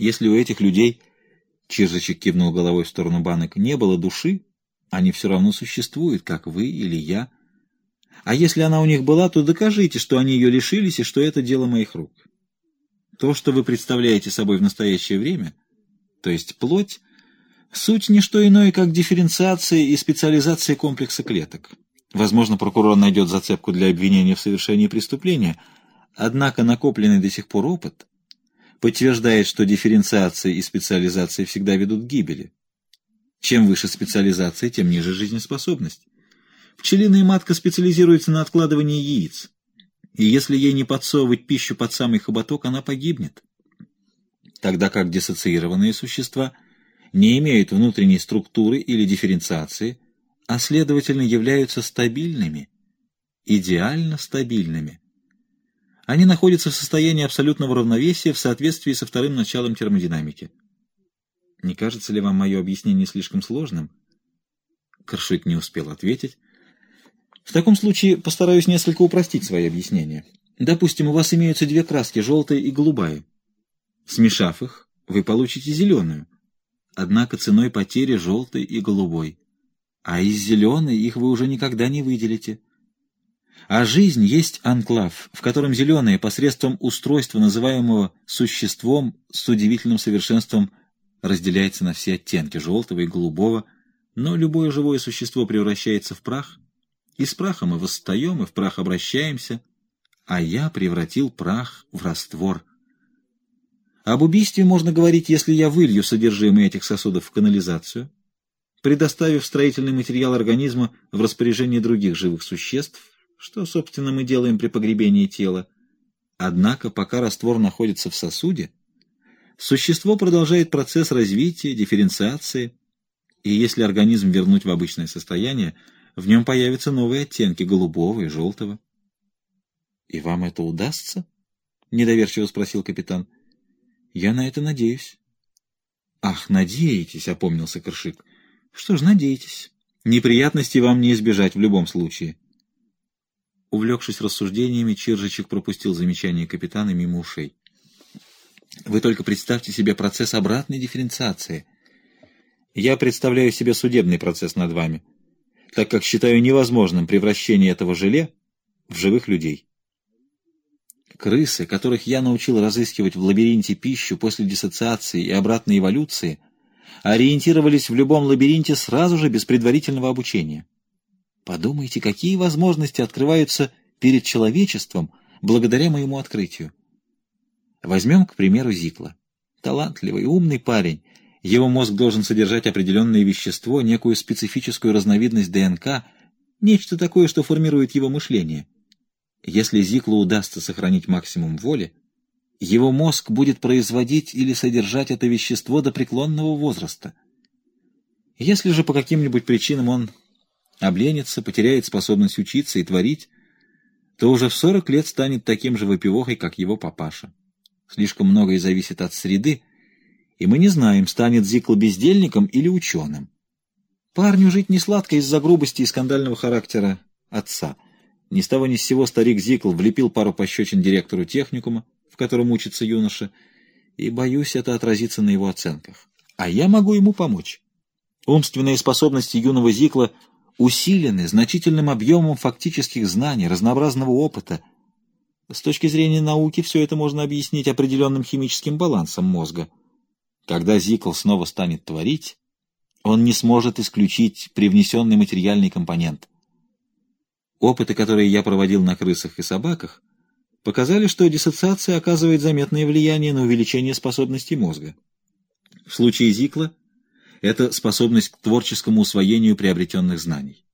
Если у этих людей, Чижичек кивнул головой в сторону банок, не было души, они все равно существуют, как вы или я. А если она у них была, то докажите, что они ее лишились и что это дело моих рук. То, что вы представляете собой в настоящее время, то есть плоть, суть не что иное, как дифференциация и специализация комплекса клеток. Возможно, прокурор найдет зацепку для обвинения в совершении преступления, однако накопленный до сих пор опыт подтверждает, что дифференциация и специализация всегда ведут к гибели. Чем выше специализация, тем ниже жизнеспособность. Пчелиная матка специализируется на откладывании яиц, и если ей не подсовывать пищу под самый хоботок, она погибнет. Тогда как диссоциированные существа не имеют внутренней структуры или дифференциации, а следовательно являются стабильными, идеально стабильными. Они находятся в состоянии абсолютного равновесия в соответствии со вторым началом термодинамики. Не кажется ли вам мое объяснение слишком сложным? Коршит не успел ответить. В таком случае постараюсь несколько упростить свои объяснения. Допустим, у вас имеются две краски, желтая и голубая. Смешав их, вы получите зеленую. Однако ценой потери желтой и голубой. А из зеленой их вы уже никогда не выделите. А жизнь есть анклав, в котором зеленое посредством устройства, называемого существом с удивительным совершенством разделяется на все оттенки желтого и голубого, но любое живое существо превращается в прах, и с прахом мы восстаем, и в прах обращаемся, а я превратил прах в раствор. Об убийстве можно говорить, если я вылью содержимое этих сосудов в канализацию, предоставив строительный материал организма в распоряжение других живых существ, что, собственно, мы делаем при погребении тела. Однако, пока раствор находится в сосуде, Существо продолжает процесс развития, дифференциации, и если организм вернуть в обычное состояние, в нем появятся новые оттенки голубого и желтого. — И вам это удастся? — недоверчиво спросил капитан. — Я на это надеюсь. — Ах, надеетесь, — опомнился Коршик. — Что ж, надеетесь. Неприятностей вам не избежать в любом случае. Увлекшись рассуждениями, Чиржичек пропустил замечание капитана мимо ушей. Вы только представьте себе процесс обратной дифференциации. Я представляю себе судебный процесс над вами, так как считаю невозможным превращение этого желе в живых людей. Крысы, которых я научил разыскивать в лабиринте пищу после диссоциации и обратной эволюции, ориентировались в любом лабиринте сразу же без предварительного обучения. Подумайте, какие возможности открываются перед человечеством благодаря моему открытию. Возьмем, к примеру, Зикла. Талантливый, умный парень. Его мозг должен содержать определенное вещество, некую специфическую разновидность ДНК, нечто такое, что формирует его мышление. Если Зиклу удастся сохранить максимум воли, его мозг будет производить или содержать это вещество до преклонного возраста. Если же по каким-нибудь причинам он обленится, потеряет способность учиться и творить, то уже в 40 лет станет таким же выпивохой, как его папаша. Слишком многое зависит от среды, и мы не знаем, станет Зикл бездельником или ученым. Парню жить не сладко из-за грубости и скандального характера отца. Ни с того ни с сего старик Зикл влепил пару пощечин директору техникума, в котором учится юноша, и, боюсь, это отразится на его оценках. А я могу ему помочь. Умственные способности юного Зикла усилены значительным объемом фактических знаний, разнообразного опыта — с точки зрения науки все это можно объяснить определенным химическим балансом мозга. Когда Зикл снова станет творить, он не сможет исключить привнесенный материальный компонент. Опыты, которые я проводил на крысах и собаках, показали, что диссоциация оказывает заметное влияние на увеличение способностей мозга. В случае Зикла это способность к творческому усвоению приобретенных знаний.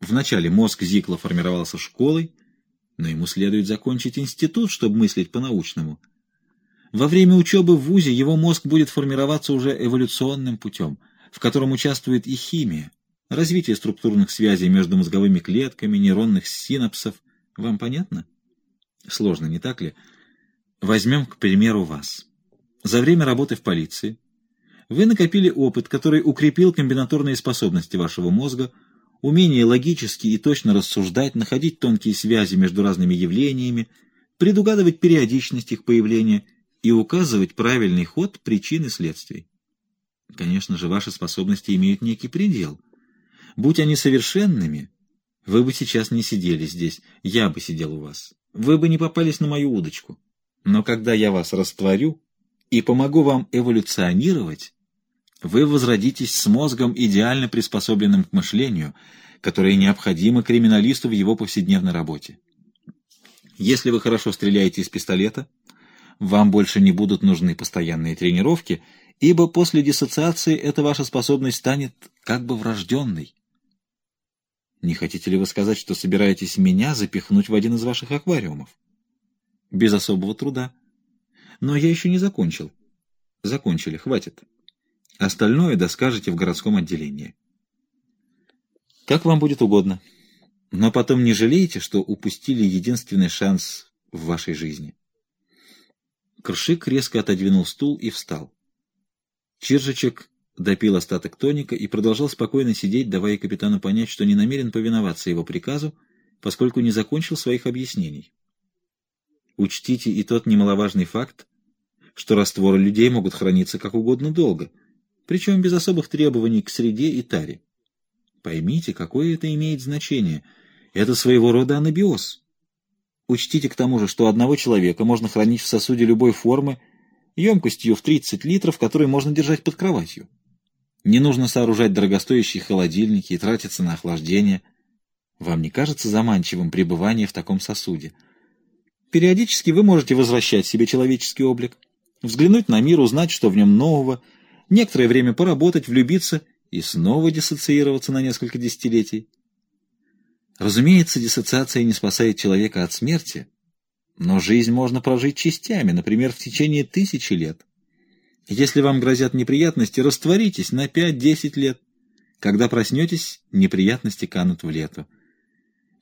Вначале мозг Зикла формировался школой, но ему следует закончить институт, чтобы мыслить по-научному. Во время учебы в ВУЗе его мозг будет формироваться уже эволюционным путем, в котором участвует и химия, развитие структурных связей между мозговыми клетками, нейронных синапсов. Вам понятно? Сложно, не так ли? Возьмем, к примеру, вас. За время работы в полиции вы накопили опыт, который укрепил комбинаторные способности вашего мозга – умение логически и точно рассуждать, находить тонкие связи между разными явлениями, предугадывать периодичность их появления и указывать правильный ход причин и следствий. Конечно же, ваши способности имеют некий предел. Будь они совершенными, вы бы сейчас не сидели здесь, я бы сидел у вас. Вы бы не попались на мою удочку. Но когда я вас растворю и помогу вам эволюционировать, вы возродитесь с мозгом, идеально приспособленным к мышлению, которое необходимо криминалисту в его повседневной работе. Если вы хорошо стреляете из пистолета, вам больше не будут нужны постоянные тренировки, ибо после диссоциации эта ваша способность станет как бы врожденной. Не хотите ли вы сказать, что собираетесь меня запихнуть в один из ваших аквариумов? Без особого труда. Но я еще не закончил. Закончили, хватит. Остальное доскажете в городском отделении. Как вам будет угодно. Но потом не жалейте, что упустили единственный шанс в вашей жизни. Кршик резко отодвинул стул и встал. Чиржичек допил остаток тоника и продолжал спокойно сидеть, давая капитану понять, что не намерен повиноваться его приказу, поскольку не закончил своих объяснений. Учтите и тот немаловажный факт, что растворы людей могут храниться как угодно долго, причем без особых требований к среде и таре. Поймите, какое это имеет значение. Это своего рода анабиоз. Учтите к тому же, что одного человека можно хранить в сосуде любой формы, емкостью в 30 литров, который можно держать под кроватью. Не нужно сооружать дорогостоящие холодильники и тратиться на охлаждение. Вам не кажется заманчивым пребывание в таком сосуде? Периодически вы можете возвращать себе человеческий облик, взглянуть на мир, узнать, что в нем нового, некоторое время поработать, влюбиться и снова диссоциироваться на несколько десятилетий. Разумеется, диссоциация не спасает человека от смерти, но жизнь можно прожить частями, например, в течение тысячи лет. Если вам грозят неприятности, растворитесь на 5-10 лет. Когда проснетесь, неприятности канут в лету.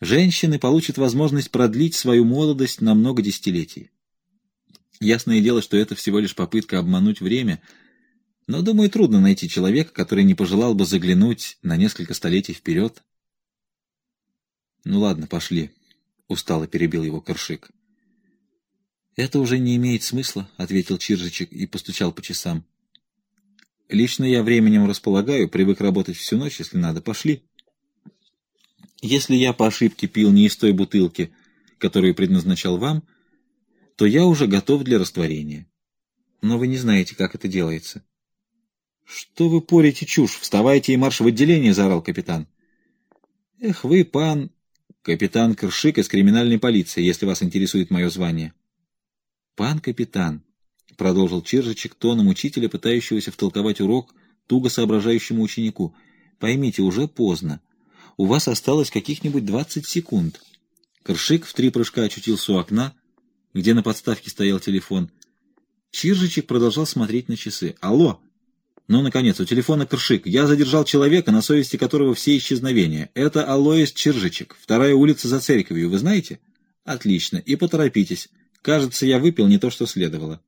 Женщины получат возможность продлить свою молодость на много десятилетий. Ясное дело, что это всего лишь попытка обмануть время, но, думаю, трудно найти человека, который не пожелал бы заглянуть на несколько столетий вперед. «Ну ладно, пошли», — устало перебил его Коршик. «Это уже не имеет смысла», — ответил Чиржичек и постучал по часам. «Лично я временем располагаю, привык работать всю ночь, если надо. Пошли». «Если я по ошибке пил не из той бутылки, которую предназначал вам, то я уже готов для растворения. Но вы не знаете, как это делается». «Что вы порите чушь? Вставайте и марш в отделение!» — заорал капитан. «Эх вы, пан...» «Капитан Кршик из криминальной полиции, если вас интересует мое звание». «Пан капитан», — продолжил Чиржичек тоном учителя, пытающегося втолковать урок туго соображающему ученику, — «поймите, уже поздно. У вас осталось каких-нибудь двадцать секунд». Кршик в три прыжка очутился у окна, где на подставке стоял телефон. Чиржичек продолжал смотреть на часы. «Алло!» «Ну, наконец, у телефона Кршик. Я задержал человека, на совести которого все исчезновения. Это Алоис Чиржичек, вторая улица за церковью, вы знаете?» «Отлично. И поторопитесь. Кажется, я выпил не то, что следовало.